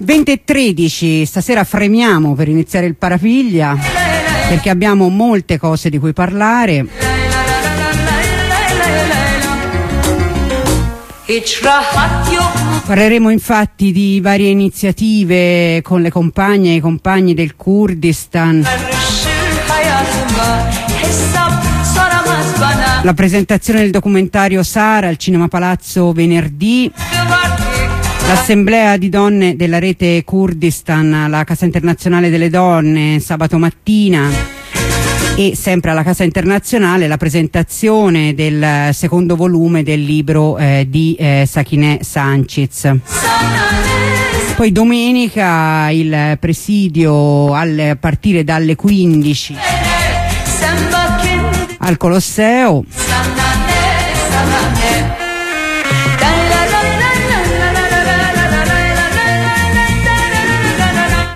20 e 13, stasera fremiamo per iniziare il parapiglia perché abbiamo molte cose di cui parlare. Parleremo infatti di varie iniziative con le compagne e i compagni del Kurdistan. La presentazione del documentario Sara al Cinema Palazzo venerdì. L'assemblea di donne della rete Kurdistan, la Casa Internazionale delle Donne, sabato mattina e sempre alla Casa Internazionale la presentazione del secondo volume del libro eh, di eh, Sakineh Sanchez. Poi domenica il presidio a partire dalle 15 al Colosseo.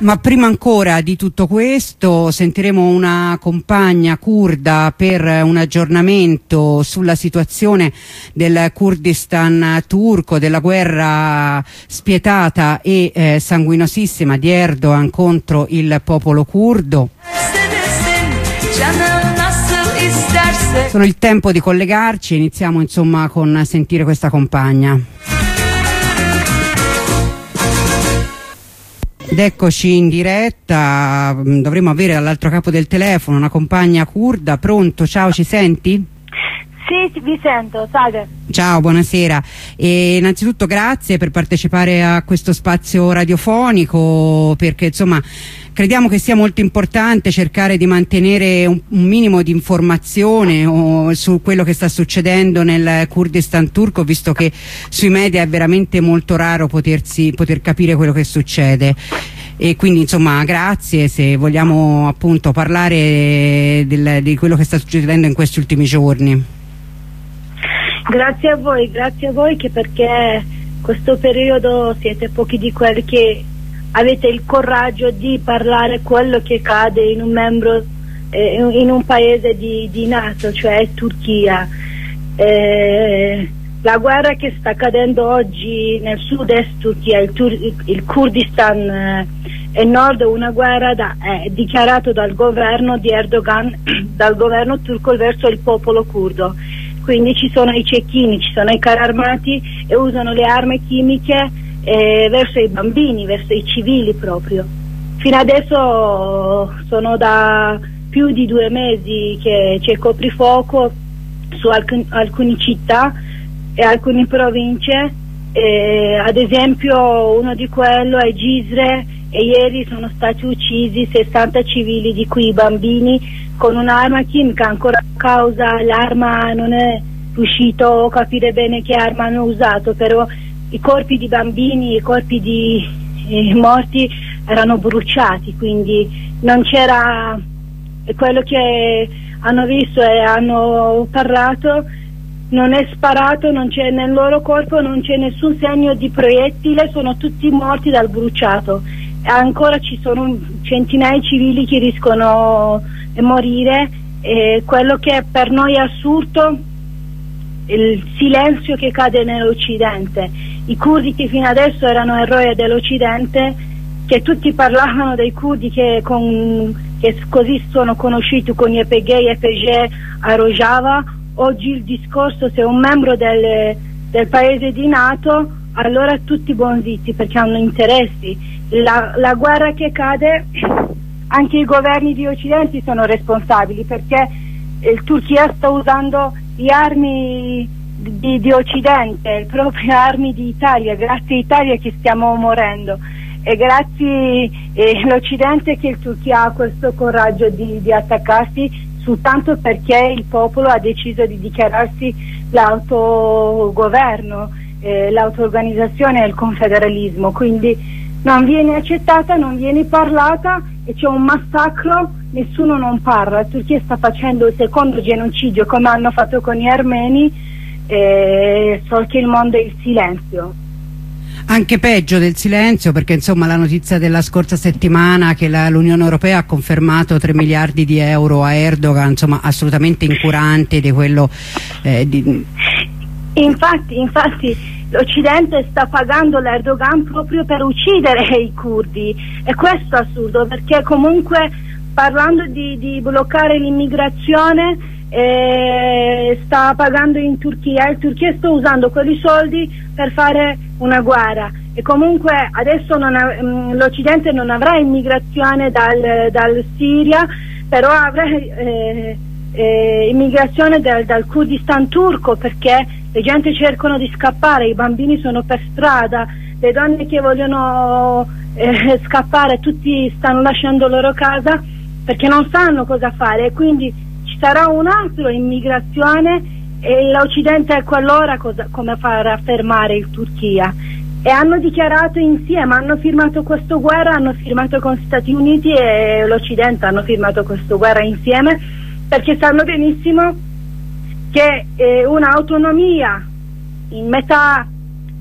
Ma prima ancora di tutto questo sentiremo una compagna kurda per un aggiornamento sulla situazione del Kurdistan turco, della guerra spietata e eh, sanguinosissima di Erdogan contro il popolo kurdo. Sono il tempo di collegarci, iniziamo insomma con sentire questa compagna. Ed eccoci in diretta, mm, dovremmo avere all'altro capo del telefono una compagna kurda, pronto, ciao ci senti? Sì, vi sento, salve. Ciao, buonasera. E innanzitutto grazie per partecipare a questo spazio radiofonico perché insomma crediamo che sia molto importante cercare di mantenere un, un minimo di informazione o, su quello che sta succedendo nel Kurdistan turco visto che sui media è veramente molto raro potersi, poter capire quello che succede e quindi insomma grazie se vogliamo appunto parlare del, di quello che sta succedendo in questi ultimi giorni. Grazie a voi, grazie a voi che perché questo periodo siete pochi di quelli che avete il coraggio di parlare quello che cade in un membro eh, in un paese di, di Nato, cioè Turchia. Eh, la guerra che sta accadendo oggi nel sud-est Turchia, il, Tur il Kurdistan eh, e nord, una guerra da, dichiarata dal governo di Erdogan, dal governo turco verso il popolo curdo. Quindi ci sono i cecchini, ci sono i carri armati e usano le armi chimiche eh, verso i bambini, verso i civili proprio. Fino adesso sono da più di due mesi che c'è coprifuoco su alcun, alcune città e alcune province, eh, ad esempio uno di quello è Gisre e ieri sono stati uccisi 60 civili di cui i bambini con un'arma chimica ancora a causa l'arma non è riuscito a capire bene che arma hanno usato però i corpi di bambini, i corpi di eh, morti erano bruciati, quindi non c'era quello che hanno visto e hanno parlato, non è sparato, non c'è nel loro corpo, non c'è nessun segno di proiettile, sono tutti morti dal bruciato. E ancora ci sono centinaia di civili che rischiano di morire e quello che per noi è assurdo il silenzio che cade nell'Occidente. I curdi che fino adesso erano eroi dell'Occidente, che tutti parlavano dei curdi che, con, che così sono conosciuti con YPG, YPG a Rojava, oggi il discorso se un membro del, del paese di Nato, allora tutti buonzitti perché hanno interessi. La, la guerra che cade, anche i governi di Occidente sono responsabili perché il Turchia sta usando le armi di, di Occidente, le proprie armi di Italia, grazie all'Italia che stiamo morendo e grazie all'Occidente che il Turchia ha questo coraggio di, di attaccarsi soltanto perché il popolo ha deciso di dichiararsi l'autogoverno, eh, l'autoorganizzazione e il confederalismo, quindi non viene accettata, non viene parlata e c'è un massacro, nessuno non parla. La Turchia sta facendo il secondo genocidio come hanno fatto con gli armeni, eh, so che il mondo è il silenzio. Anche peggio del silenzio perché insomma la notizia della scorsa settimana che l'Unione Europea ha confermato 3 miliardi di euro a Erdogan, insomma assolutamente incurante di quello... Eh, di... Infatti, infatti l'Occidente sta pagando l'Erdogan proprio per uccidere i curdi e questo è assurdo perché comunque parlando di, di bloccare l'immigrazione eh, sta pagando in Turchia. E Turchia sta usando quei soldi per fare una guerra. E comunque adesso mm, l'Occidente non avrà immigrazione dal, dal Siria però avrà eh, eh, immigrazione dal, dal Kurdistan turco perché le gente cercano di scappare, i bambini sono per strada, le donne che vogliono eh, scappare, tutti stanno lasciando la loro casa perché non sanno cosa fare, quindi sarà un'altra immigrazione e l'Occidente a quell'ora cosa, come far fermare il Turchia. E hanno dichiarato insieme, hanno firmato questa guerra, hanno firmato con Stati Uniti e l'Occidente hanno firmato questa guerra insieme perché sanno benissimo che eh, un'autonomia in metà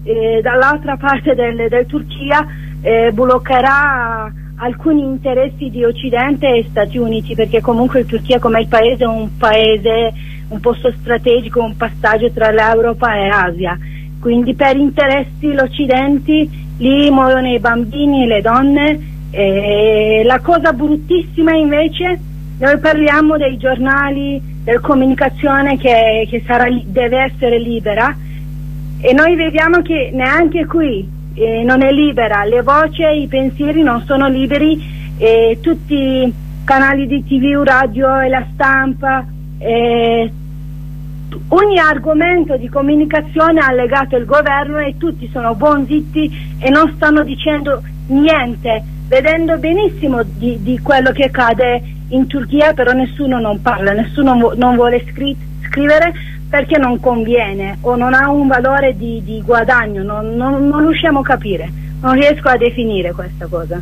eh, dall'altra parte del, del Turchia eh, bloccherà alcuni interessi di Occidente e Stati Uniti perché comunque il Turchia come il paese è un paese un posto strategico, un passaggio tra l'Europa e l'Asia quindi per interessi l'Occidente lì muoiono i bambini e le donne e la cosa bruttissima invece noi parliamo dei giornali della comunicazione che, che sarà, deve essere libera e noi vediamo che neanche qui eh, non è libera, le voci e i pensieri non sono liberi e tutti i canali di tv, radio e la stampa eh, ogni argomento di comunicazione ha legato il governo e tutti sono buon zitti e non stanno dicendo niente. Vedendo benissimo di, di quello che accade in Turchia però nessuno non parla, nessuno non vuole scri scrivere perché non conviene o non ha un valore di, di guadagno, non, non, non riusciamo a capire, non riesco a definire questa cosa.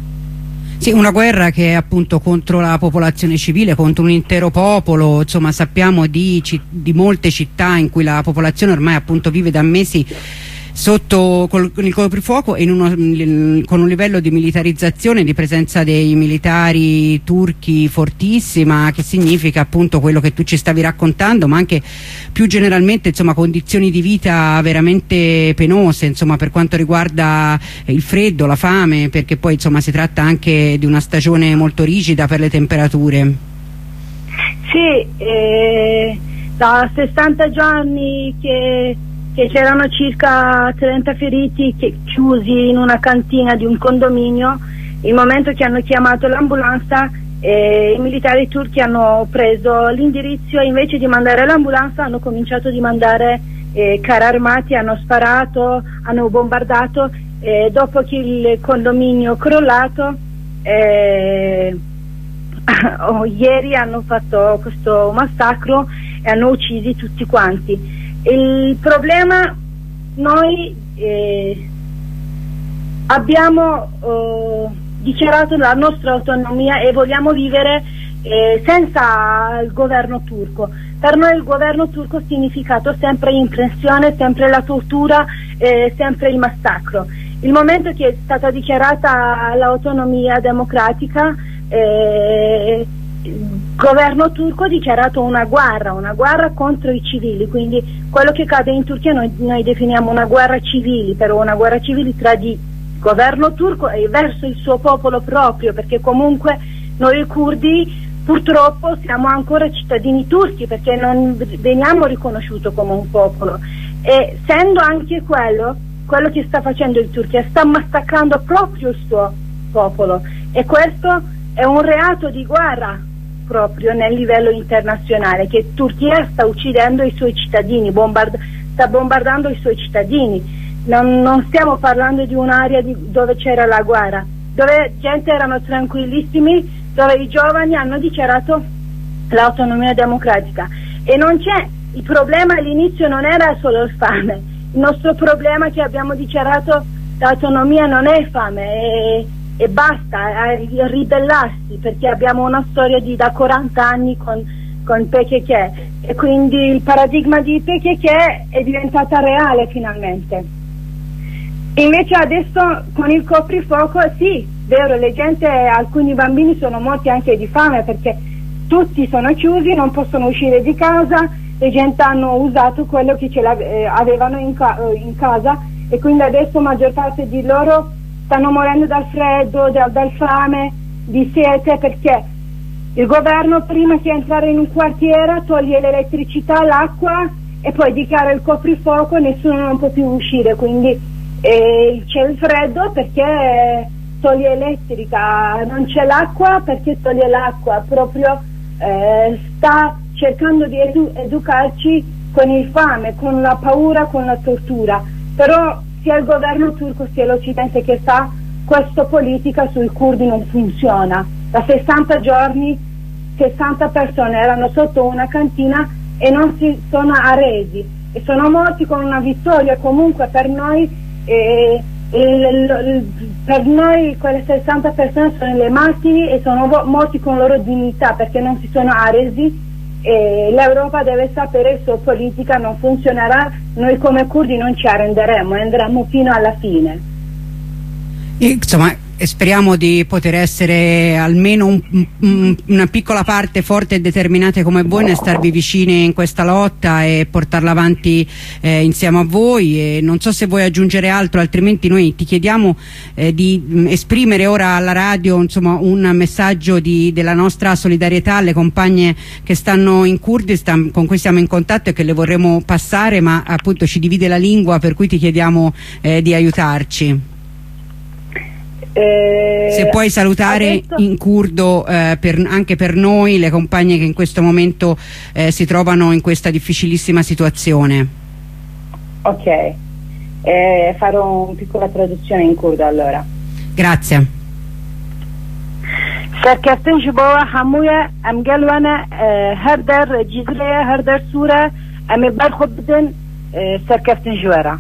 Sì, una guerra che è appunto contro la popolazione civile, contro un intero popolo, insomma sappiamo di, di molte città in cui la popolazione ormai appunto vive da mesi sotto col, con il coprifuoco e uno, con un livello di militarizzazione di presenza dei militari turchi fortissima che significa appunto quello che tu ci stavi raccontando ma anche più generalmente insomma condizioni di vita veramente penose insomma per quanto riguarda il freddo, la fame perché poi insomma si tratta anche di una stagione molto rigida per le temperature. Sì, eh, da 60 giorni che che c'erano circa 30 feriti chiusi in una cantina di un condominio. Il momento che hanno chiamato l'ambulanza eh, i militari turchi hanno preso l'indirizzo e invece di mandare l'ambulanza hanno cominciato a mandare eh, carri armati, hanno sparato, hanno bombardato e dopo che il condominio è crollato eh, oh, ieri hanno fatto questo massacro e hanno uccisi tutti quanti. Il problema noi eh, abbiamo eh, dichiarato la nostra autonomia e vogliamo vivere eh, senza il governo turco. Per noi il governo turco ha significato sempre impressione, sempre la tortura, eh, sempre il massacro. Il momento che è stata dichiarata l'autonomia democratica eh, governo turco ha dichiarato una guerra, una guerra contro i civili, quindi quello che cade in Turchia noi, noi definiamo una guerra civile, però una guerra civile tra il governo turco e verso il suo popolo proprio, perché comunque noi curdi purtroppo siamo ancora cittadini turchi perché non veniamo riconosciuti come un popolo. E essendo anche quello, quello che sta facendo il Turchia, sta massacrando proprio il suo popolo. E questo è un reato di guerra proprio nel livello internazionale che Turchia sta uccidendo i suoi cittadini, bombard sta bombardando i suoi cittadini. Non, non stiamo parlando di un'area dove c'era la guerra, dove gente erano tranquillissimi, dove i giovani hanno dichiarato l'autonomia democratica. E non c'è, il problema all'inizio non era solo il fame, il nostro problema che abbiamo dichiarato l'autonomia non è fame, è e basta a ribellarsi perché abbiamo una storia di da 40 anni con, con PKK e quindi il paradigma di PKK è diventata reale finalmente. Invece adesso con il coprifuoco sì, vero, le gente, alcuni bambini sono morti anche di fame perché tutti sono chiusi, non possono uscire di casa, le gente hanno usato quello che ce l'avevano in, ca in casa e quindi adesso maggior parte di loro stanno morendo dal freddo, dal, dal fame, di sete perché il governo prima che entrare in un quartiere toglie l'elettricità, l'acqua e poi dichiara il coprifuoco e nessuno non può più uscire, quindi eh, c'è il freddo perché toglie elettrica, non c'è l'acqua perché toglie l'acqua, proprio eh, sta cercando di edu educarci con il fame, con la paura, con la tortura, però sia il governo turco sia l'Occidente che fa questa politica sui curdi non funziona. Da 60 giorni 60 persone erano sotto una cantina e non si sono arresi e sono morti con una vittoria comunque per noi eh, il, per noi quelle 60 persone sono le martiri e sono morti con loro dignità perché non si sono arresi e l'Europa deve sapere che politica non funzionerà. Noi come curdi non ci arrenderemo andremo fino alla fine. Insomma speriamo di poter essere almeno un, un, una piccola parte forte e determinate come voi nel starvi vicini in questa lotta e portarla avanti eh, insieme a voi. E non so se vuoi aggiungere altro altrimenti noi ti chiediamo eh, di mh, esprimere ora alla radio insomma, un messaggio di, della nostra solidarietà alle compagne che stanno in Kurdistan con cui siamo in contatto e che le vorremmo passare ma appunto ci divide la lingua per cui ti chiediamo eh, di aiutarci eh, Se puoi salutare adesso... in curdo eh, per, anche per noi le compagne che in questo momento eh, si trovano in questa difficilissima situazione. Ok, eh, farò una piccola traduzione in curdo allora. Grazie. سرکفتن جبوا هموی امگل وانا هر در جزره هر در سوره ام برخود بدن سرکفتن جوارا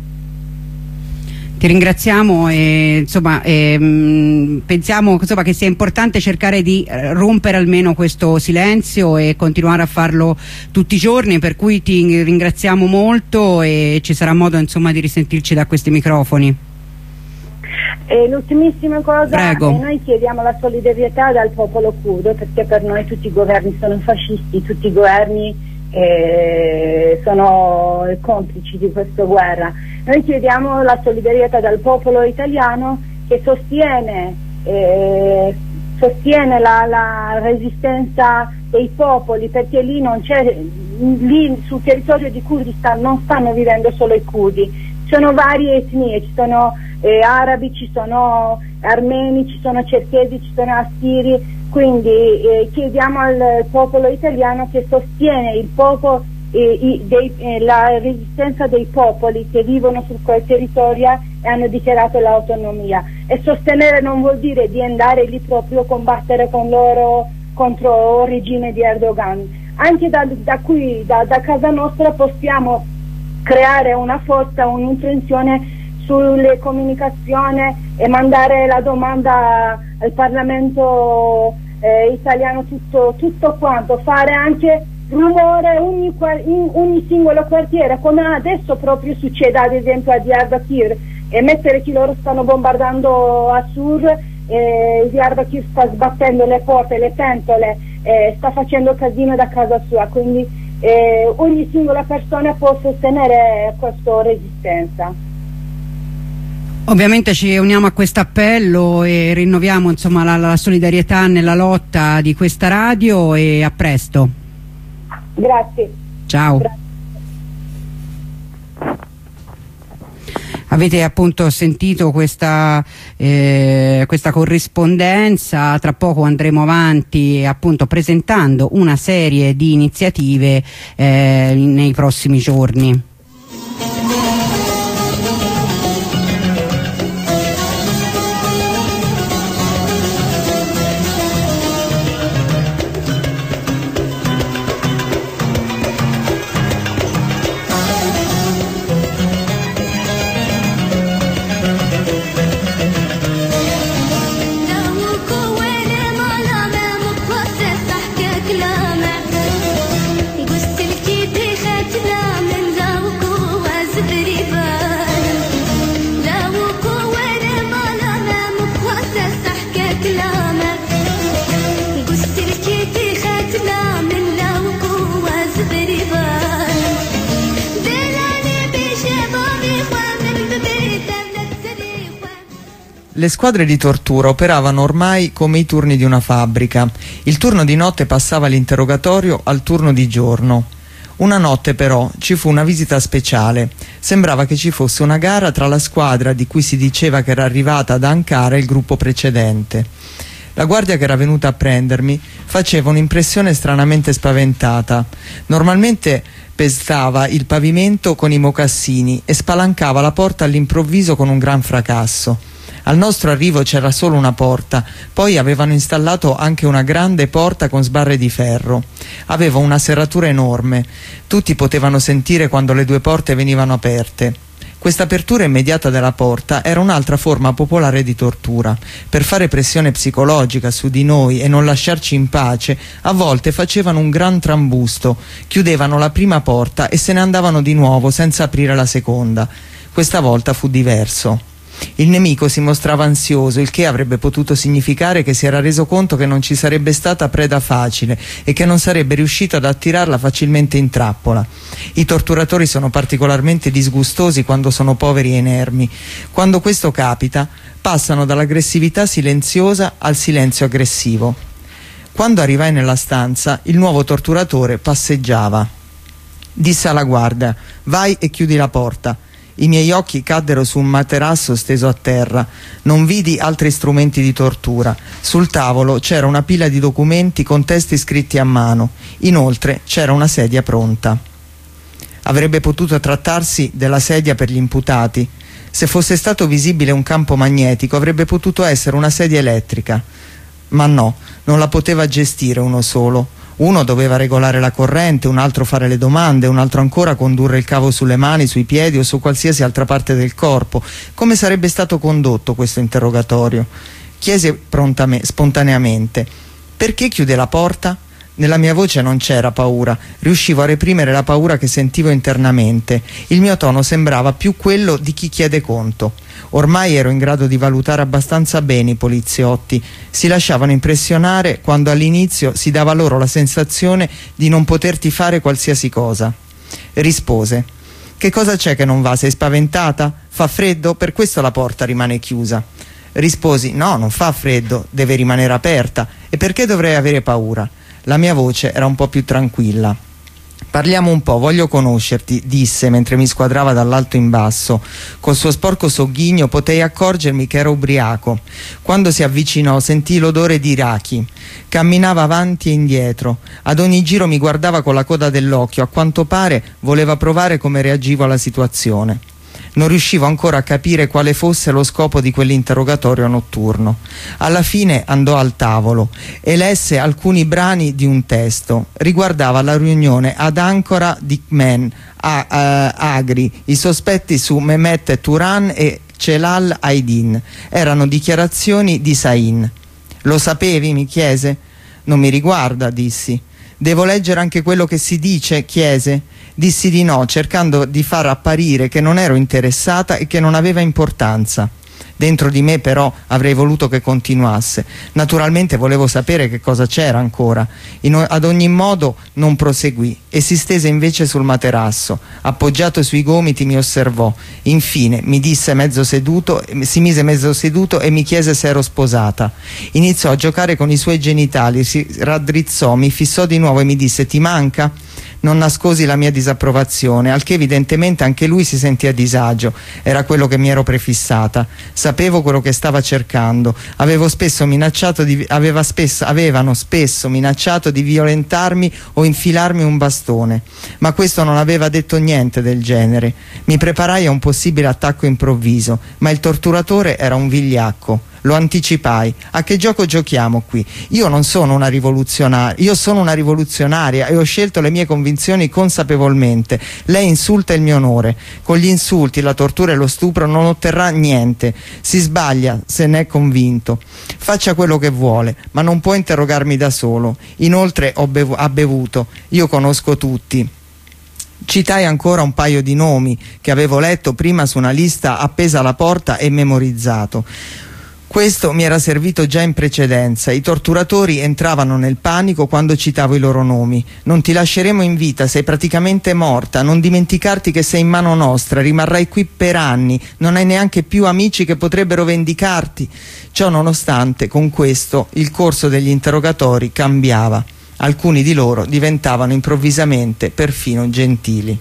ti ringraziamo e insomma ehm, pensiamo insomma, che sia importante cercare di eh, rompere almeno questo silenzio e continuare a farlo tutti i giorni per cui ti ringraziamo molto e ci sarà modo insomma di risentirci da questi microfoni. l'ultimissima cosa, Prego. noi chiediamo la solidarietà dal popolo curdo perché per noi tutti i governi sono fascisti, tutti i governi eh, sono complici di questa guerra. Noi chiediamo la solidarietà dal popolo italiano che sostiene, eh, sostiene la, la, resistenza dei popoli perché lì, lì sul territorio di Kurdistan non stanno vivendo solo i kurdi, ci sono varie etnie, ci sono eh, arabi, ci sono armeni, ci sono cerchesi, ci sono assiri, quindi eh, chiediamo al popolo italiano che sostiene popolo eh, dei, eh, la resistenza dei popoli che vivono su quel territorio e hanno dichiarato l'autonomia. E sostenere non vuol dire di andare lì proprio a combattere con loro contro il regime di Erdogan. Anche da, da qui, da, da, casa nostra possiamo creare una forza, un'intenzione sulle comunicazioni e mandare la domanda al Parlamento eh, italiano tutto, tutto quanto, fare anche rumore ogni, in ogni singolo quartiere, come adesso proprio succede ad esempio a Diyarbakir, e mettere che loro stanno bombardando a Sur, eh, Diyarbakir sta sbattendo le porte, le pentole, eh, sta facendo casino da casa sua, quindi eh, ogni singola persona può sostenere questa resistenza. Ovviamente ci uniamo a questo appello e rinnoviamo insomma, la, la solidarietà nella lotta di questa radio e a presto. Grazie. Ciao. Grazie. Avete appunto sentito questa, eh, questa, corrispondenza, tra poco andremo avanti appunto presentando una serie di iniziative eh, nei prossimi giorni. Le squadre di tortura operavano ormai come i turni di una fabbrica. Il turno di notte passava l'interrogatorio al turno di giorno. Una notte però ci fu una visita speciale. Sembrava che ci fosse una gara tra la squadra di cui si diceva che era arrivata da Ankara il gruppo precedente. La guardia che era venuta a prendermi faceva un'impressione stranamente spaventata. Normalmente pestava il pavimento con i mocassini e spalancava la porta all'improvviso con un gran fracasso. Al nostro arrivo c'era solo una porta, poi avevano installato anche una grande porta con sbarre di ferro. Aveva una serratura enorme, tutti potevano sentire quando le due porte venivano aperte. Questa apertura immediata della porta era un'altra forma popolare di tortura. Per fare pressione psicologica su di noi e non lasciarci in pace, a volte facevano un gran trambusto, chiudevano la prima porta e se ne andavano di nuovo senza aprire la seconda. Questa volta fu diverso. Il nemico si mostrava ansioso, il che avrebbe potuto significare che si era reso conto che non ci sarebbe stata preda facile e che non sarebbe riuscito ad attirarla facilmente in trappola. I torturatori sono particolarmente disgustosi quando sono poveri e inermi. Quando questo capita, passano dall'aggressività silenziosa al silenzio aggressivo. Quando arrivai nella stanza, il nuovo torturatore passeggiava. Disse alla guardia, vai e chiudi la porta. I miei occhi caddero su un materasso steso a terra. Non vidi altri strumenti di tortura. Sul tavolo c'era una pila di documenti con testi scritti a mano. Inoltre c'era una sedia pronta. Avrebbe potuto trattarsi della sedia per gli imputati. Se fosse stato visibile un campo magnetico avrebbe potuto essere una sedia elettrica. Ma no, non la poteva gestire uno solo uno doveva regolare la corrente, un altro fare le domande, un altro ancora condurre il cavo sulle mani, sui piedi o su qualsiasi altra parte del corpo. Come sarebbe stato condotto questo interrogatorio? Chiese spontaneamente perché chiude la porta? Nella mia voce non c'era paura, riuscivo a reprimere la paura che sentivo internamente. Il mio tono sembrava più quello di chi chiede conto. Ormai ero in grado di valutare abbastanza bene i poliziotti. Si lasciavano impressionare quando all'inizio si dava loro la sensazione di non poterti fare qualsiasi cosa. Rispose. Che cosa c'è che non va? Sei spaventata? Fa freddo? Per questo la porta rimane chiusa. Risposi, no, non fa freddo, deve rimanere aperta. E perché dovrei avere paura? La mia voce era un po' più tranquilla. Parliamo un po', voglio conoscerti, disse mentre mi squadrava dall'alto in basso. Col suo sporco sogghigno potei accorgermi che ero ubriaco. Quando si avvicinò sentì l'odore di Iraki. Camminava avanti e indietro. Ad ogni giro mi guardava con la coda dell'occhio. A quanto pare voleva provare come reagivo alla situazione. Non riuscivo ancora a capire quale fosse lo scopo di quell'interrogatorio notturno. Alla fine andò al tavolo e lesse alcuni brani di un testo. Riguardava la riunione ad Ancora di Men, a, a, Agri, i sospetti su Mehmet Turan e Celal Aydin. Erano dichiarazioni di Sain. Lo sapevi? mi chiese. Non mi riguarda, dissi. Devo leggere anche quello che si dice? chiese. Dissi di no, cercando di far apparire che non ero interessata e che non aveva importanza. Dentro di me però avrei voluto che continuasse. Naturalmente volevo sapere che cosa c'era ancora. In, ad ogni modo non proseguì e si stese invece sul materasso. Appoggiato sui gomiti mi osservò. Infine mi disse mezzo seduto, si mise mezzo seduto e mi chiese se ero sposata. Iniziò a giocare con i suoi genitali, si raddrizzò, mi fissò di nuovo e mi disse ti manca? Non nascosi la mia disapprovazione, al che evidentemente anche lui si sentì a disagio, era quello che mi ero prefissata. Sapevo quello che stava cercando, spesso di, spesso, avevano spesso minacciato di violentarmi o infilarmi un bastone, ma questo non aveva detto niente del genere. Mi preparai a un possibile attacco improvviso, ma il torturatore era un vigliacco lo anticipai. A che gioco giochiamo qui? Io non sono una rivoluzionaria, io sono una rivoluzionaria e ho scelto le mie convinzioni consapevolmente. Lei insulta il mio onore. Con gli insulti, la tortura e lo stupro non otterrà niente. Si sbaglia se ne è convinto. Faccia quello che vuole, ma non può interrogarmi da solo. Inoltre ho bevu ha bevuto. Io conosco tutti. Citai ancora un paio di nomi che avevo letto prima su una lista appesa alla porta e memorizzato. Questo mi era servito già in precedenza. I torturatori entravano nel panico quando citavo i loro nomi. Non ti lasceremo in vita, sei praticamente morta. Non dimenticarti che sei in mano nostra, rimarrai qui per anni. Non hai neanche più amici che potrebbero vendicarti. Ciò nonostante, con questo, il corso degli interrogatori cambiava. Alcuni di loro diventavano improvvisamente perfino gentili.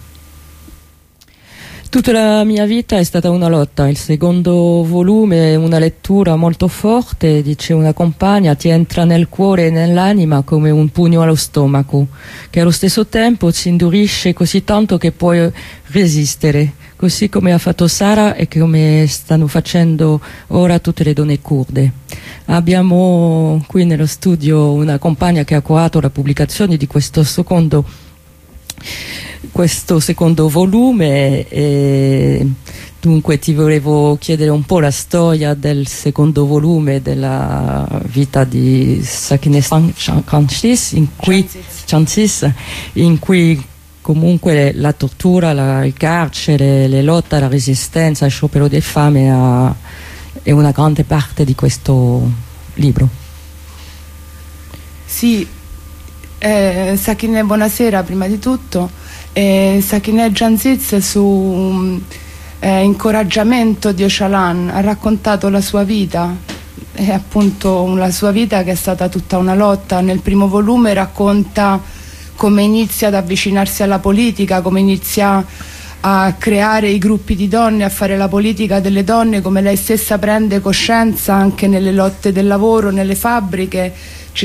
Tutta la mia vita è stata una lotta, il secondo volume è una lettura molto forte, dice una compagna, ti entra nel cuore e nell'anima come un pugno allo stomaco, che allo stesso tempo si indurisce così tanto che puoi resistere, così come ha fatto Sara e come stanno facendo ora tutte le donne kurde. Abbiamo qui nello studio una compagna che ha curato la pubblicazione di questo secondo questo secondo volume e dunque ti volevo chiedere un po' la storia del secondo volume della vita di Sakine Chancis in cui, Chancis, in cui comunque la tortura, la, il carcere, le lotte, la resistenza, il sciopero di fame ha, è una grande parte di questo libro. Sì, eh, Sakine buonasera prima di tutto. E Sakineh Janziz su eh, incoraggiamento di Ocalan. Ha raccontato la sua vita. E appunto la sua vita che è stata tutta una lotta. Nel primo volume racconta come inizia ad avvicinarsi alla politica come inizia a creare i gruppi di donne, a fare la politica delle donne, come lei stessa prende coscienza anche nelle lotte del lavoro, nelle fabbriche,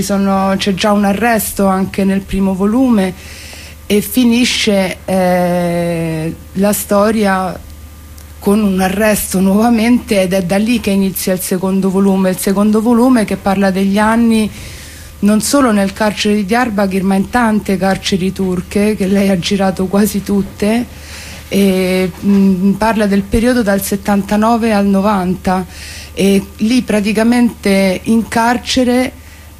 c'è già un arresto anche nel primo volume e finisce eh, la storia con un arresto nuovamente ed è da lì che inizia il secondo volume, il secondo volume che parla degli anni non solo nel carcere di Diyarbakir ma in tante carceri turche che lei ha girato quasi tutte e mh, mm, parla del periodo dal 79 al 90 e lì praticamente in carcere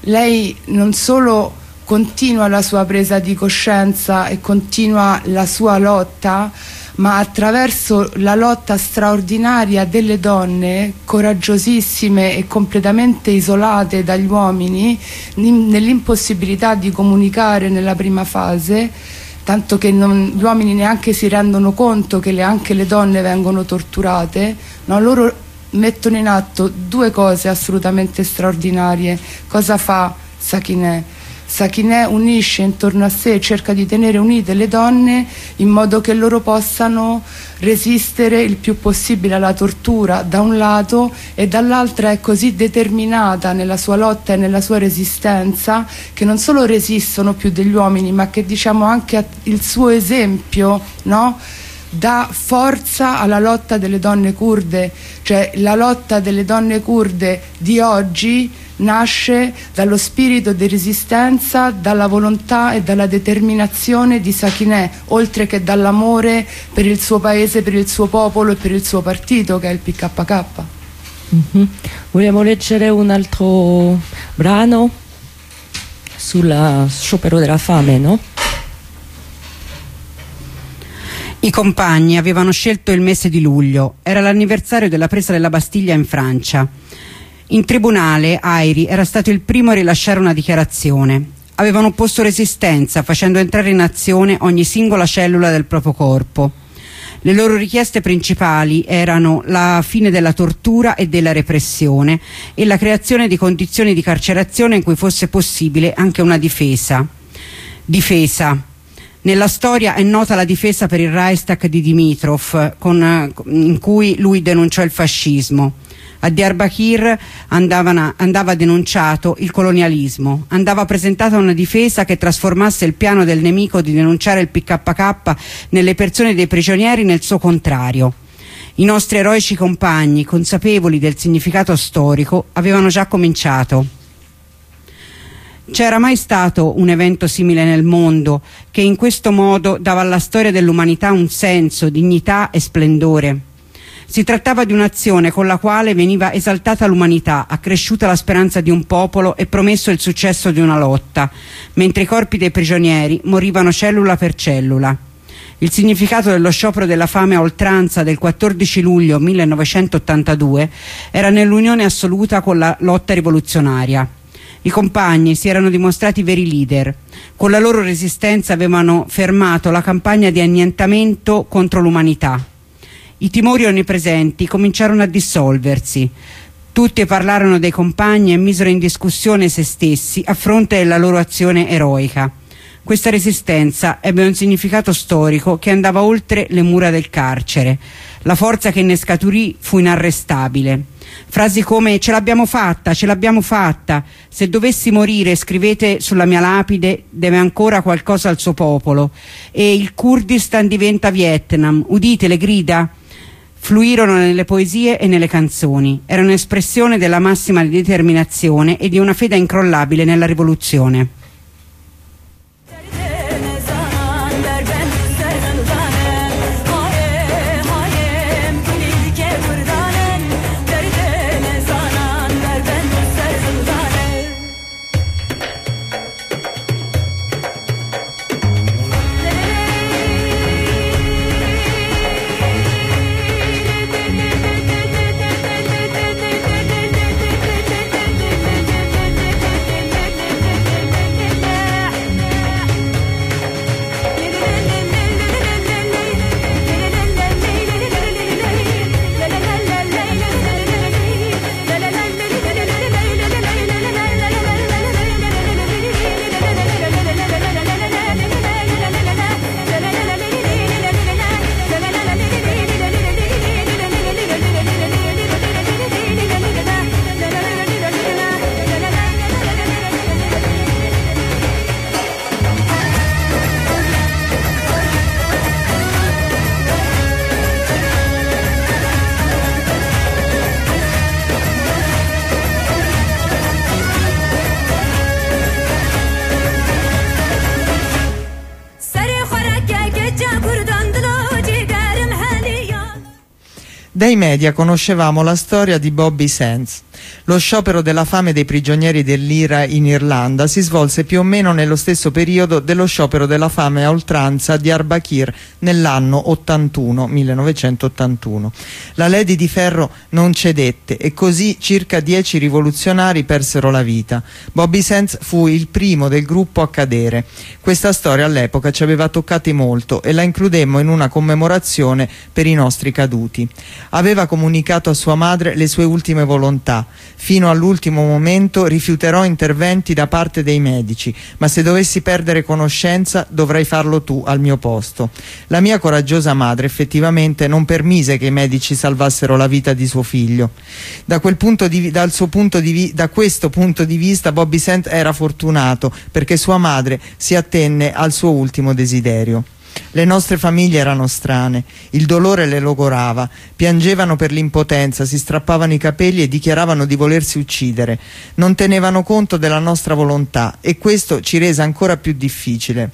lei non solo continua la sua presa di coscienza e continua la sua lotta, ma attraverso la lotta straordinaria delle donne, coraggiosissime e completamente isolate dagli uomini, nell'impossibilità di comunicare nella prima fase, tanto che non, gli uomini neanche si rendono conto che le, anche le donne vengono torturate, no? loro mettono in atto due cose assolutamente straordinarie. Cosa fa Sakineh? Sakineh unisce intorno a sé, cerca di tenere unite le donne in modo che loro possano resistere il più possibile alla tortura da un lato e dall'altra è così determinata nella sua lotta e nella sua resistenza che non solo resistono più degli uomini ma che diciamo anche il suo esempio no? Dà forza alla lotta delle donne kurde, cioè la lotta delle donne kurde di oggi nasce dallo spirito di resistenza, dalla volontà e dalla determinazione di Sakineh, oltre che dall'amore per il suo paese, per il suo popolo e per il suo partito che è il PKK. Mm -hmm. Vogliamo leggere un altro brano sul sciopero della fame, no? I compagni avevano scelto il mese di luglio, era l'anniversario della presa della Bastiglia in Francia. In tribunale Airi era stato il primo a rilasciare una dichiarazione. Avevano opposto resistenza facendo entrare in azione ogni singola cellula del proprio corpo. Le loro richieste principali erano la fine della tortura e della repressione e la creazione di condizioni di carcerazione in cui fosse possibile anche una difesa. Difesa. Nella storia è nota la difesa per il Reichstag di Dimitrov, con, in cui lui denunciò il fascismo. A Diyarbakir andava denunciato il colonialismo, andava presentata una difesa che trasformasse il piano del nemico di denunciare il PKK nelle persone dei prigionieri nel suo contrario. I nostri eroici compagni, consapevoli del significato storico, avevano già cominciato. C'era mai stato un evento simile nel mondo che in questo modo dava alla storia dell'umanità un senso, dignità e splendore? Si trattava di un'azione con la quale veniva esaltata l'umanità, accresciuta la speranza di un popolo e promesso il successo di una lotta, mentre i corpi dei prigionieri morivano cellula per cellula. Il significato dello sciopero della fame a oltranza del 14 luglio 1982 era nell'unione assoluta con la lotta rivoluzionaria. I compagni si erano dimostrati veri leader. Con la loro resistenza avevano fermato la campagna di annientamento contro l'umanità. I timori onnipresenti cominciarono a dissolversi. Tutti parlarono dei compagni e misero in discussione se stessi a fronte della loro azione eroica. Questa resistenza ebbe un significato storico che andava oltre le mura del carcere. La forza che ne scaturì fu inarrestabile. Frasi come ce l'abbiamo fatta, ce l'abbiamo fatta, se dovessi morire scrivete sulla mia lapide deve ancora qualcosa al suo popolo e il Kurdistan diventa Vietnam, udite le grida? Fluirono nelle poesie e nelle canzoni, erano espressione della massima determinazione e di una fede incrollabile nella rivoluzione. Media conoscevamo la storia di Bobby Sands. Lo sciopero della fame dei prigionieri dell'IRA in Irlanda si svolse più o meno nello stesso periodo dello sciopero della fame a oltranza di Arbakir nell'anno 81, 1981. La Lady di Ferro non cedette e così circa dieci rivoluzionari persero la vita. Bobby Sands fu il primo del gruppo a cadere. Questa storia all'epoca ci aveva toccati molto e la includemmo in una commemorazione per i nostri caduti aveva comunicato a sua madre le sue ultime volontà. Fino all'ultimo momento rifiuterò interventi da parte dei medici, ma se dovessi perdere conoscenza dovrai farlo tu al mio posto. La mia coraggiosa madre effettivamente non permise che i medici salvassero la vita di suo figlio. Da, di, di, da questo punto di vista Bobby Sant era fortunato perché sua madre si attenne al suo ultimo desiderio. Le nostre famiglie erano strane, il dolore le logorava, piangevano per l'impotenza, si strappavano i capelli e dichiaravano di volersi uccidere. Non tenevano conto della nostra volontà e questo ci rese ancora più difficile.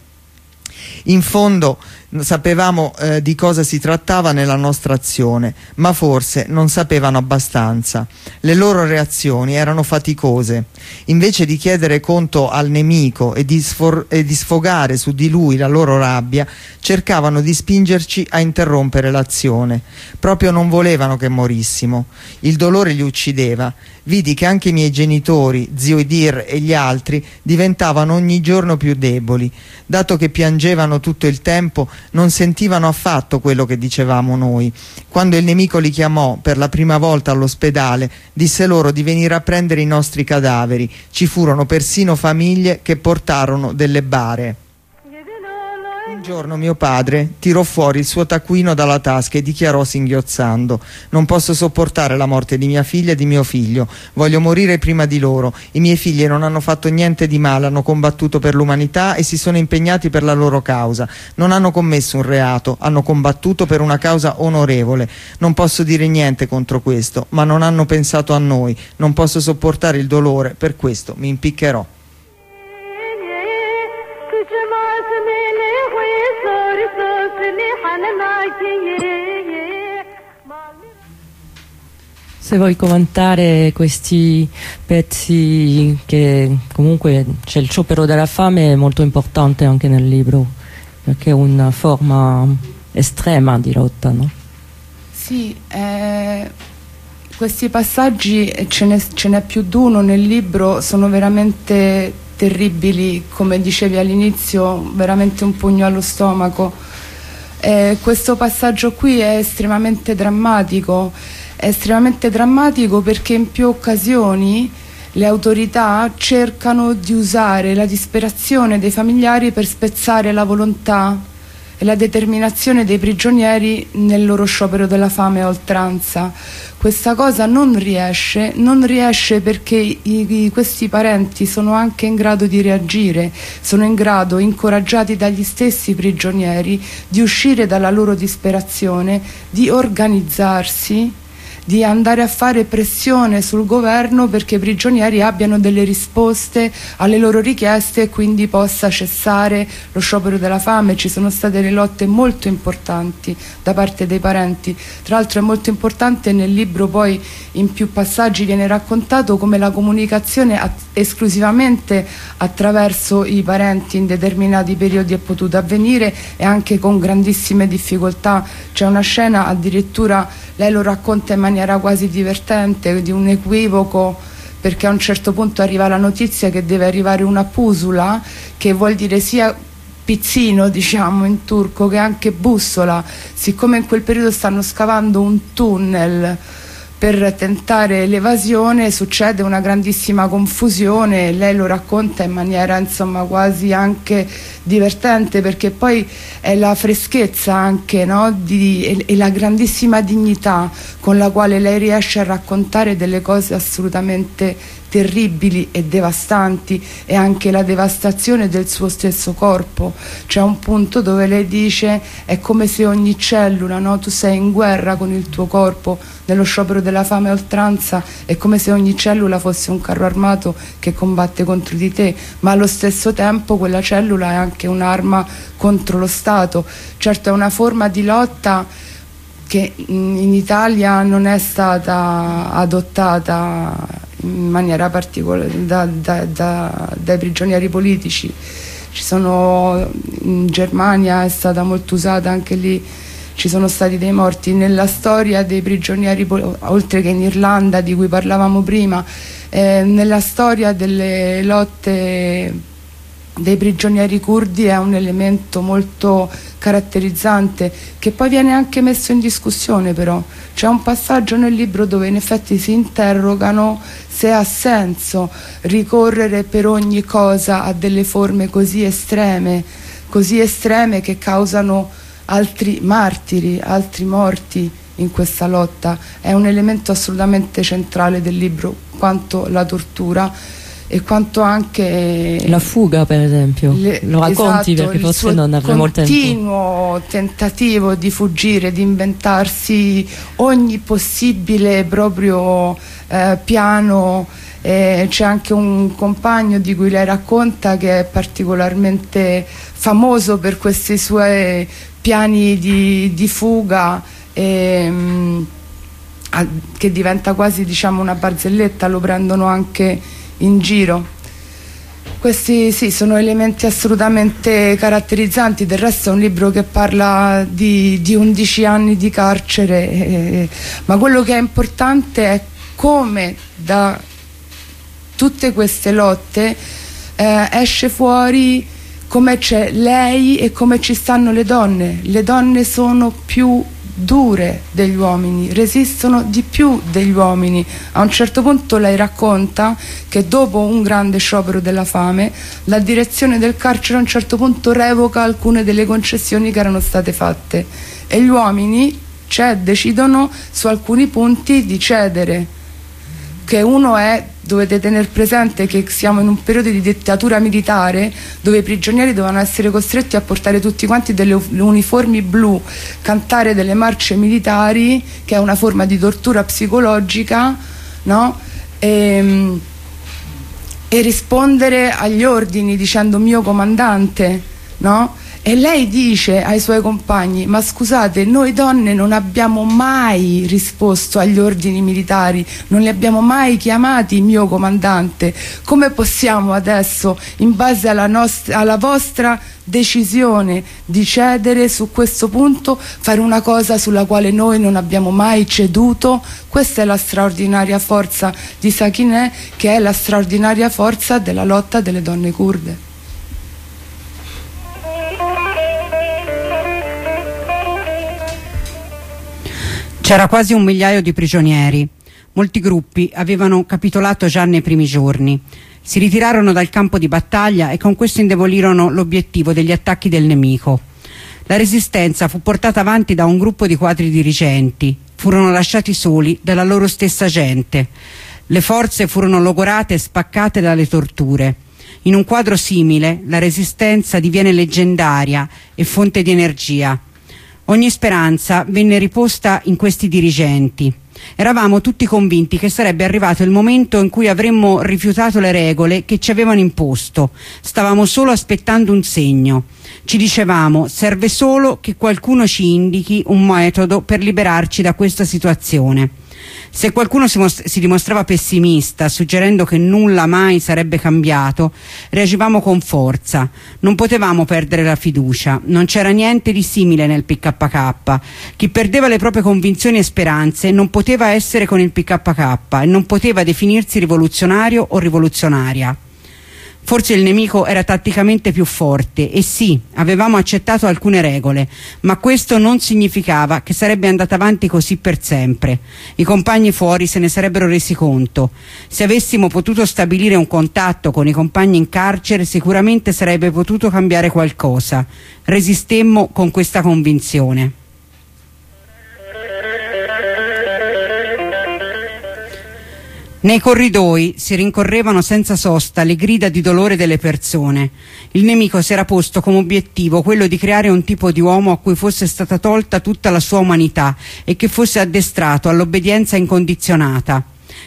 In fondo sapevamo eh, di cosa si trattava nella nostra azione, ma forse non sapevano abbastanza. Le loro reazioni erano faticose. Invece di chiedere conto al nemico e di, e di sfogare su di lui la loro rabbia, cercavano di spingerci a interrompere l'azione. Proprio non volevano che morissimo. Il dolore li uccideva. Vidi che anche i miei genitori, zio Idir e gli altri, diventavano ogni giorno più deboli. Dato che piangevano tutto il tempo, non sentivano affatto quello che dicevamo noi. Quando il nemico li chiamò per la prima volta all'ospedale, disse loro di venire a prendere i nostri cadaveri. Ci furono persino famiglie che portarono delle bare. Un giorno mio padre tirò fuori il suo taccuino dalla tasca e dichiarò singhiozzando Non posso sopportare la morte di mia figlia e di mio figlio. Voglio morire prima di loro. I miei figli non hanno fatto niente di male, hanno combattuto per l'umanità e si sono impegnati per la loro causa. Non hanno commesso un reato, hanno combattuto per una causa onorevole. Non posso dire niente contro questo, ma non hanno pensato a noi. Non posso sopportare il dolore, per questo mi impiccherò. Se vuoi commentare questi pezzi che comunque c'è il sciopero della fame è molto importante anche nel libro perché è una forma estrema di lotta, no? Sì, eh, questi passaggi, ce n'è più di uno nel libro, sono veramente terribili, come dicevi all'inizio, veramente un pugno allo stomaco. Eh, questo passaggio qui è estremamente drammatico, è estremamente drammatico perché in più occasioni le autorità cercano di usare la disperazione dei familiari per spezzare la volontà e la determinazione dei prigionieri nel loro sciopero della fame a oltranza. Questa cosa non riesce, non riesce perché i, i, questi parenti sono anche in grado di reagire, sono in grado, incoraggiati dagli stessi prigionieri, di uscire dalla loro disperazione, di organizzarsi di andare a fare pressione sul governo perché i prigionieri abbiano delle risposte alle loro richieste e quindi possa cessare lo sciopero della fame. Ci sono state delle lotte molto importanti da parte dei parenti. Tra l'altro è molto importante nel libro poi in più passaggi viene raccontato come la comunicazione esclusivamente attraverso i parenti in determinati periodi è potuta avvenire e anche con grandissime difficoltà. C'è una scena addirittura lei lo racconta in maniera quasi divertente, di un equivoco perché a un certo punto arriva la notizia che deve arrivare una pusula che vuol dire sia pizzino diciamo in turco che anche bussola. Siccome in quel periodo stanno scavando un tunnel per tentare l'evasione succede una grandissima confusione lei lo racconta in maniera insomma quasi anche divertente perché poi è la freschezza anche no? Di, e, e, la grandissima dignità con la quale lei riesce a raccontare delle cose assolutamente terribili e devastanti e anche la devastazione del suo stesso corpo. C'è un punto dove lei dice è come se ogni cellula, no? tu sei in guerra con il tuo corpo, nello sciopero della fame a oltranza, è come se ogni cellula fosse un carro armato che combatte contro di te, ma allo stesso tempo quella cellula è anche un'arma contro lo Stato. Certo è una forma di lotta che in Italia non è stata adottata in maniera particolare da, da, da, dai prigionieri politici. Sono, in Germania è stata molto usata anche lì ci sono stati dei morti nella storia dei prigionieri oltre che in Irlanda di cui parlavamo prima eh, nella storia delle lotte dei prigionieri curdi è un elemento molto caratterizzante che poi viene anche messo in discussione però. C'è un passaggio nel libro dove in effetti si interrogano se ha senso ricorrere per ogni cosa a delle forme così estreme così estreme che causano altri martiri, altri morti in questa lotta. È un elemento assolutamente centrale del libro quanto la tortura e quanto anche la fuga per esempio. le, lo racconti esatto, perché forse non avremo il tempo. continuo tentativo di fuggire di inventarsi ogni possibile proprio eh, piano. Eh, c'è anche un compagno di cui lei racconta che è particolarmente famoso per questi suoi piani di, di fuga ehm, che diventa quasi diciamo una barzelletta. Lo prendono anche in giro. Questi sì, sono elementi assolutamente caratterizzanti, del resto è un libro che parla di, di 11 anni di carcere, eh, ma quello che è importante è come da tutte queste lotte eh, esce fuori come c'è lei e come ci stanno le donne. Le donne sono più dure degli uomini, resistono di più degli uomini. A un certo punto lei racconta che dopo un grande sciopero della fame la direzione del carcere a un certo punto revoca alcune delle concessioni che erano state fatte e gli uomini cioè, decidono su alcuni punti di cedere, che uno è dovete tenere presente che siamo in un periodo di dittatura militare dove i prigionieri dovevano essere costretti a portare tutti quanti delle uniformi blu, cantare delle marce militari, che è una forma di tortura psicologica, no? e, ehm, e rispondere agli ordini dicendo mio comandante, no? E lei dice ai suoi compagni ma scusate noi donne non abbiamo mai risposto agli ordini militari non li abbiamo mai chiamati mio comandante come possiamo adesso in base alla, nostra, alla vostra decisione di cedere su questo punto, fare una cosa sulla quale noi non abbiamo mai ceduto. Questa è la straordinaria forza di Sakineh, che è la straordinaria forza della lotta delle donne kurde. C'era quasi un migliaio di prigionieri. Molti gruppi avevano capitolato già nei primi giorni. Si ritirarono dal campo di battaglia e con questo indebolirono l'obiettivo degli attacchi del nemico. La resistenza fu portata avanti da un gruppo di quadri dirigenti. Furono lasciati soli dalla loro stessa gente. Le forze furono logorate e spaccate dalle torture. In un quadro simile la resistenza diviene leggendaria e fonte di energia. Ogni speranza venne riposta in questi dirigenti. Eravamo tutti convinti che sarebbe arrivato il momento in cui avremmo rifiutato le regole che ci avevano imposto. Stavamo solo aspettando un segno. Ci dicevamo serve solo che qualcuno ci indichi un metodo per liberarci da questa situazione. Se qualcuno si, si, dimostrava pessimista, suggerendo che nulla mai sarebbe cambiato, reagivamo con forza. Non potevamo perdere la fiducia, non c'era niente di simile nel PKK. Chi perdeva le proprie convinzioni e speranze non poteva essere con il PKK e non poteva definirsi rivoluzionario o rivoluzionaria. Forse il nemico era tatticamente più forte e sì, avevamo accettato alcune regole, ma questo non significava che sarebbe andata avanti così per sempre. I compagni fuori se ne sarebbero resi conto. Se avessimo potuto stabilire un contatto con i compagni in carcere sicuramente sarebbe potuto cambiare qualcosa. Resistemmo con questa convinzione. Nei corridoi si rincorrevano senza sosta le grida di dolore delle persone. Il nemico si era posto come obiettivo quello di creare un tipo di uomo a cui fosse stata tolta tutta la sua umanità e che fosse addestrato all'obbedienza incondizionata.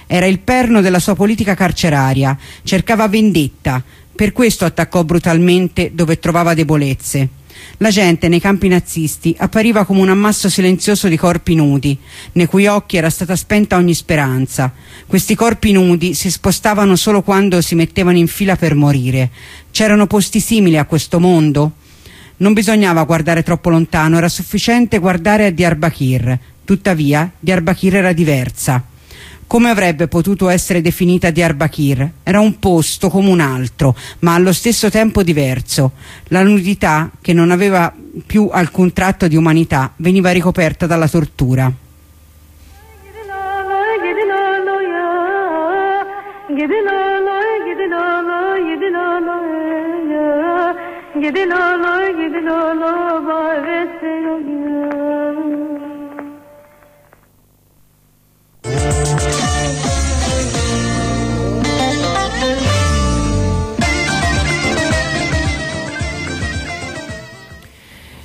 Era il perno della sua politica carceraria, cercava vendetta, per questo attaccò brutalmente dove trovava debolezze. La gente nei campi nazisti appariva come un ammasso silenzioso di corpi nudi, nei cui occhi era stata spenta ogni speranza. Questi corpi nudi si spostavano solo quando si mettevano in fila per morire. C'erano posti simili a questo mondo? Non bisognava guardare troppo lontano, era sufficiente guardare a Diyarbakir. Tuttavia, Diyarbakir era diversa. Come avrebbe potuto essere definita Diyarbakir? Era un posto come un altro, ma allo stesso tempo diverso. La nudità, che non aveva più alcun tratto di umanità, veniva ricoperta dalla tortura.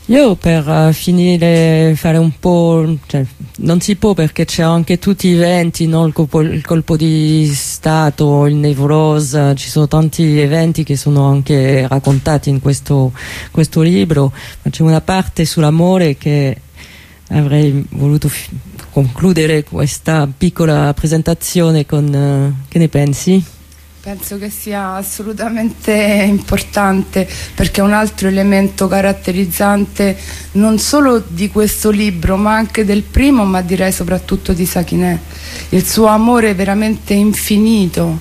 Io per uh, finire, fare un po', cioè, non si può perché c'è anche tutti i eventi, no? il, colpo, il, colpo, di Stato, il Nevrosa, ci sono tanti eventi che sono anche raccontati in questo, questo libro, ma c'è una parte sull'amore che avrei voluto concludere questa piccola presentazione con, uh, che ne pensi? Penso che sia assolutamente importante perché è un altro elemento caratterizzante non solo di questo libro ma anche del primo ma direi soprattutto di Sakineh. Il suo amore è veramente infinito.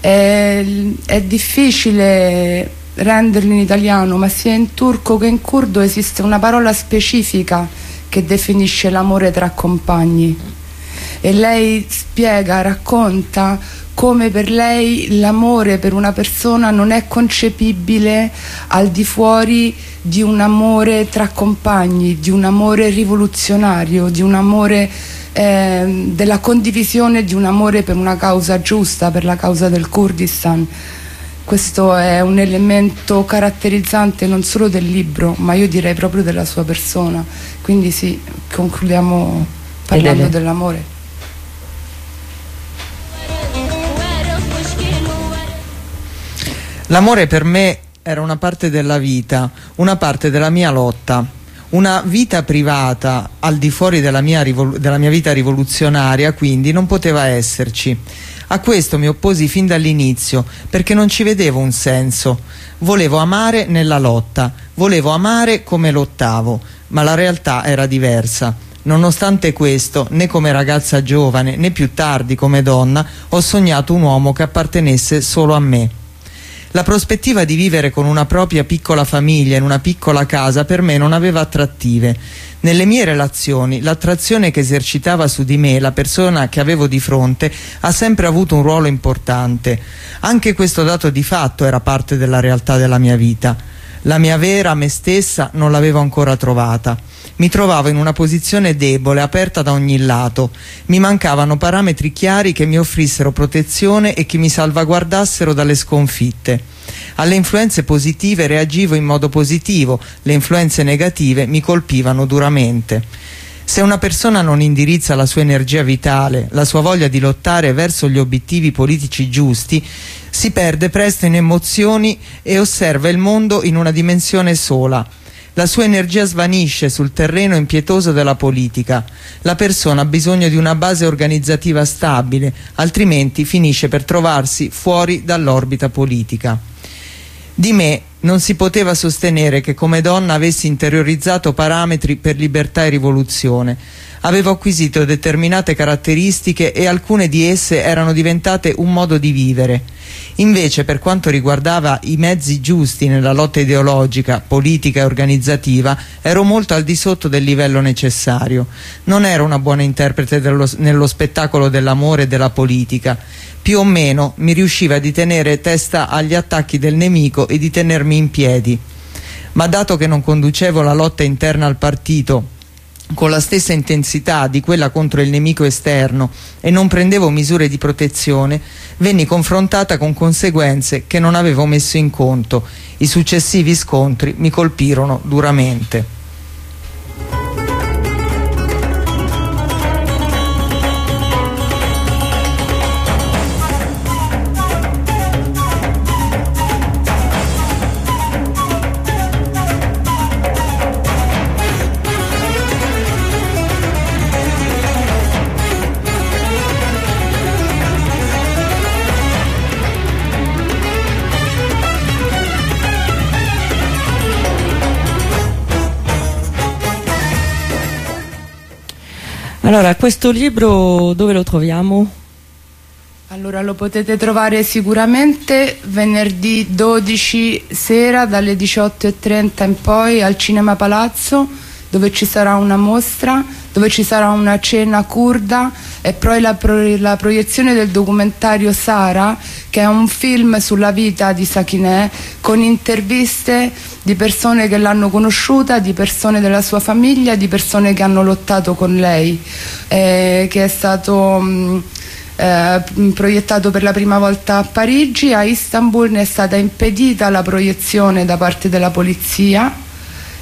È, è difficile renderlo in italiano ma sia in turco che in curdo esiste una parola specifica che definisce l'amore tra compagni e lei spiega, racconta come per lei l'amore per una persona non è concepibile al di fuori di un amore tra compagni, di un amore rivoluzionario, di un amore eh, della condivisione di un amore per una causa giusta, per la causa del Kurdistan. Questo è un elemento caratterizzante non solo del libro, ma io direi proprio della sua persona. Quindi sì, concludiamo parlando dell'amore. L'amore per me era una parte della vita, una parte della mia lotta. Una vita privata al di fuori della mia, della mia vita rivoluzionaria quindi non poteva esserci. A questo mi opposi fin dall'inizio perché non ci vedevo un senso. Volevo amare nella lotta, volevo amare come lottavo, ma la realtà era diversa. Nonostante questo, né come ragazza giovane né più tardi come donna, ho sognato un uomo che appartenesse solo a me. La prospettiva di vivere con una propria piccola famiglia in una piccola casa per me non aveva attrattive. Nelle mie relazioni l'attrazione che esercitava su di me la persona che avevo di fronte ha sempre avuto un ruolo importante. Anche questo dato di fatto era parte della realtà della mia vita. La mia vera me stessa non l'avevo ancora trovata. Mi trovavo in una posizione debole, aperta da ogni lato. Mi mancavano parametri chiari che mi offrissero protezione e che mi salvaguardassero dalle sconfitte. Alle influenze positive reagivo in modo positivo, le influenze negative mi colpivano duramente. Se una persona non indirizza la sua energia vitale, la sua voglia di lottare verso gli obiettivi politici giusti, si perde presto in emozioni e osserva il mondo in una dimensione sola, la sua energia svanisce sul terreno impietoso della politica. La persona ha bisogno di una base organizzativa stabile, altrimenti finisce per trovarsi fuori dall'orbita politica. Di me non si poteva sostenere che come donna avessi interiorizzato parametri per libertà e rivoluzione. Avevo acquisito determinate caratteristiche e alcune di esse erano diventate un modo di vivere. Invece per quanto riguardava i mezzi giusti nella lotta ideologica, politica e organizzativa, ero molto al di sotto del livello necessario. Non ero una buona interprete dello, nello spettacolo dell'amore e della politica. Più o meno mi riusciva di tenere testa agli attacchi del nemico e di tenermi in piedi. Ma dato che non conducevo la lotta interna al partito, con la stessa intensità di quella contro il nemico esterno e non prendevo misure di protezione, venni confrontata con conseguenze che non avevo messo in conto. I successivi scontri mi colpirono duramente. Allora, questo libro dove lo troviamo? Allora lo potete trovare sicuramente venerdì 12 sera dalle 18.30 in poi al Cinema Palazzo dove ci sarà una mostra, dove ci sarà una cena kurda e poi la, pro la proiezione del documentario Sara che è un film sulla vita di Sakineh con interviste di persone che l'hanno conosciuta, di persone della sua famiglia, di persone che hanno lottato con lei, eh, che è stato mh, eh, proiettato per la prima volta a Parigi, a Istanbul ne è stata impedita la proiezione da parte della polizia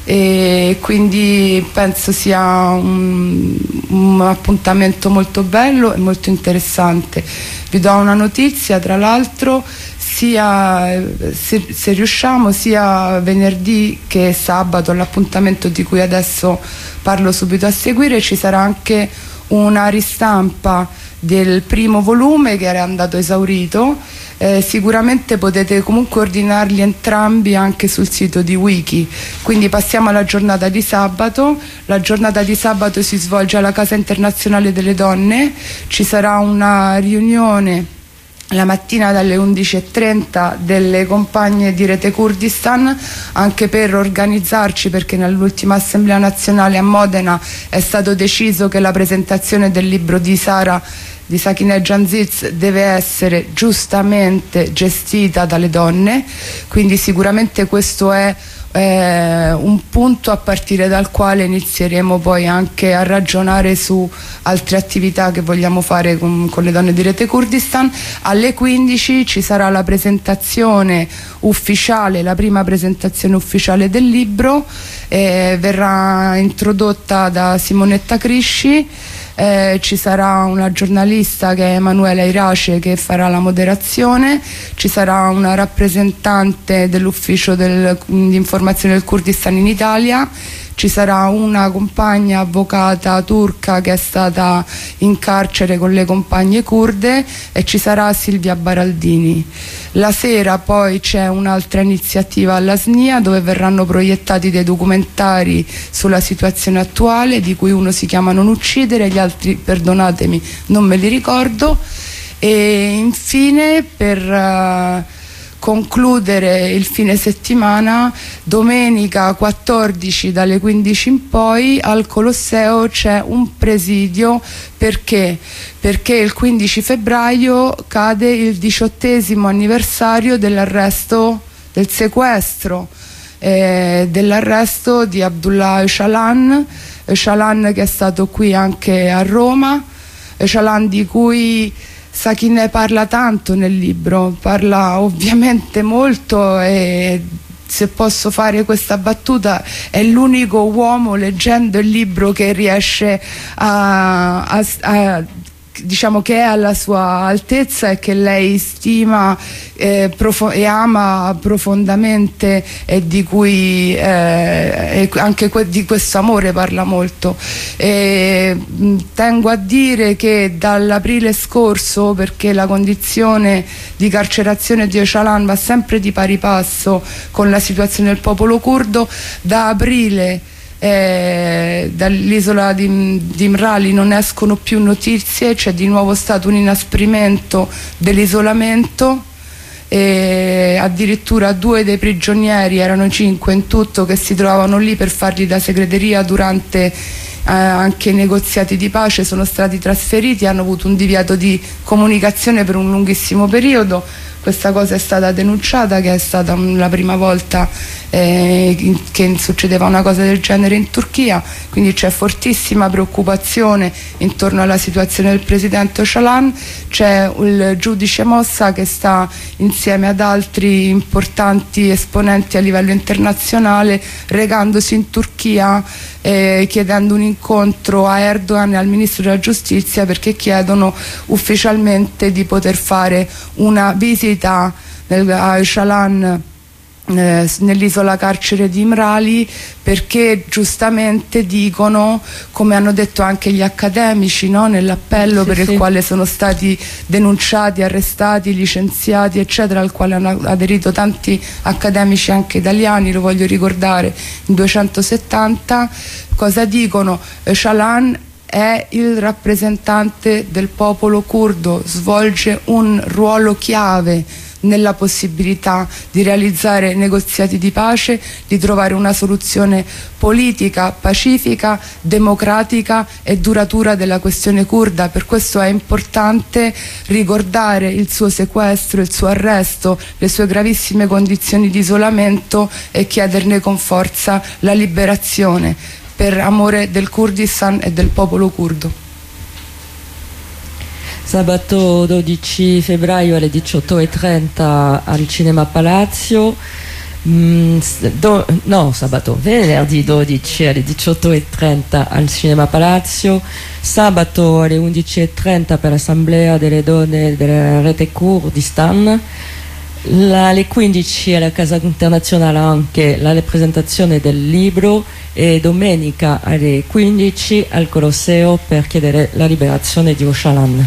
e quindi penso sia un, un, appuntamento molto bello e molto interessante. Vi do una notizia, tra l'altro, sia se, se, riusciamo sia venerdì che sabato all'appuntamento di cui adesso parlo subito a seguire ci sarà anche una ristampa del primo volume che era andato esaurito. Eh, sicuramente potete comunque ordinarli entrambi anche sul sito di Wiki. Quindi passiamo alla giornata di sabato. La giornata di sabato si svolge alla Casa Internazionale delle Donne. Ci sarà una riunione la mattina dalle 11.30 delle compagne di Rete Kurdistan anche per organizzarci perché nell'ultima assemblea nazionale a Modena è stato deciso che la presentazione del libro di Sara di Sakineh Janziz deve essere giustamente gestita dalle donne. Quindi sicuramente questo è eh, un punto a partire dal quale inizieremo poi anche a ragionare su altre attività che vogliamo fare con, con le donne di Rete Kurdistan. Alle 15 ci sarà la presentazione ufficiale, la prima presentazione ufficiale del libro, eh, verrà introdotta da Simonetta Crisci eh, ci sarà una giornalista che è Emanuela Irace che farà la moderazione, ci sarà una rappresentante dell'ufficio del, di informazione del Kurdistan in Italia ci sarà una compagna avvocata turca che è stata in carcere con le compagne kurde e ci sarà Silvia Baraldini. La sera poi c'è un'altra iniziativa alla SNIA dove verranno proiettati dei documentari sulla situazione attuale di cui uno si chiama Non uccidere, gli altri perdonatemi non me li ricordo e infine per... Uh, concludere il fine settimana domenica 14 dalle 15 in poi al Colosseo c'è un presidio perché? perché il 15 febbraio cade il diciottesimo anniversario dell'arresto del sequestro eh, dell'arresto di Abdullah Öcalan Öcalan che è stato qui anche a Roma Öcalan di cui Sakin parla tanto nel libro, parla ovviamente molto e se posso fare questa battuta, è l'unico uomo leggendo il libro che riesce a, a, a diciamo che è alla sua altezza e che lei stima eh, e ama profondamente e di cui eh, anche que di questo amore parla molto. E, mh, tengo a dire che dall'aprile scorso, perché la condizione di carcerazione di Öcalan va sempre di pari passo con la situazione del popolo curdo, da aprile eh, dall'isola di, di Mrali non escono più notizie, c'è di nuovo stato un inasprimento dell'isolamento. E addirittura due dei prigionieri, erano cinque in tutto, che si trovavano lì per fargli da segreteria durante eh, anche i negoziati di pace, sono stati trasferiti, hanno avuto un divieto di comunicazione per un lunghissimo periodo questa cosa è stata denunciata che è stata la prima volta eh, che succedeva una cosa del genere in Turchia. Quindi c'è fortissima preoccupazione intorno alla situazione del presidente Öcalan c'è il giudice Mossa che sta insieme ad altri importanti esponenti a livello internazionale regandosi in Turchia eh, chiedendo un incontro a Erdogan e al Ministro della Giustizia perché chiedono ufficialmente di poter fare una visita nel, a Öcalan eh, nell'isola carcere di Imrali perché giustamente dicono, come hanno detto anche gli accademici no? nell'appello sì, per sì. il quale sono stati denunciati, arrestati, licenziati eccetera, al quale hanno aderito tanti accademici anche italiani, lo voglio ricordare, in 270, cosa dicono? Shalan è il rappresentante del popolo curdo, svolge un ruolo chiave nella possibilità di realizzare negoziati di pace, di trovare una soluzione politica, pacifica, democratica e duratura della questione kurda. Per questo è importante ricordare il suo sequestro, il suo arresto, le sue gravissime condizioni di isolamento e chiederne con forza la liberazione per amore del Kurdistan e del popolo curdo. Sabato 12 febbraio alle 18.30 al Cinema Palazzo. Mm, do, no sabato venerdì 12 alle 18.30 al Cinema Palazzo. Sabato alle 11.30 per l'assemblea delle donne della rete Kurdistan la, alle 15 alla Casa Internazionale anche la presentazione del libro. E domenica alle 15 al Colosseo per chiedere la liberazione di Ocalan.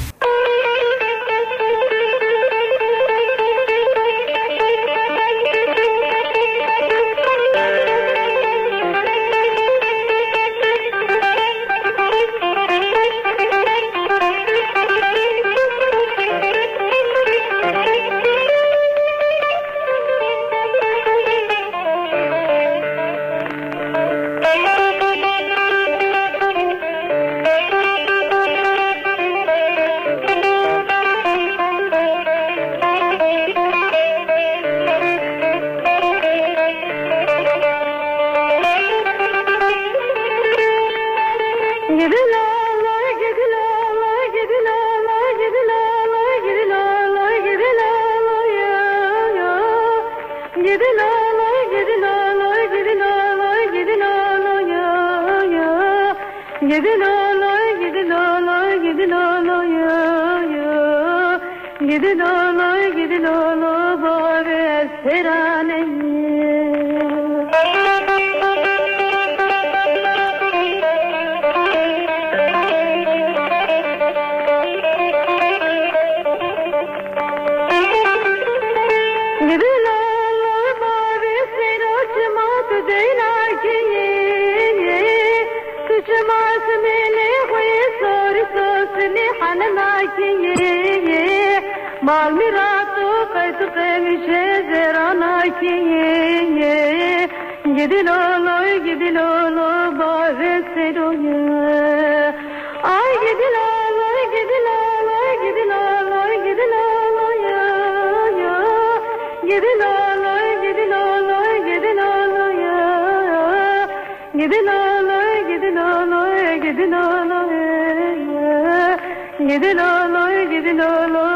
Gidil oğlu gidil oğlu boğver seraneyi Gidilolo, gidilolo, bağır seruyu. Ay gidilolo, gidilolo, gidilolo, gidilolo ya ya. Gidilolo, gidilolo, gidilolo ya ya. Gidilolo, gidilolo, gidilolo ya gidin ya. Gidilolo, gidilolo.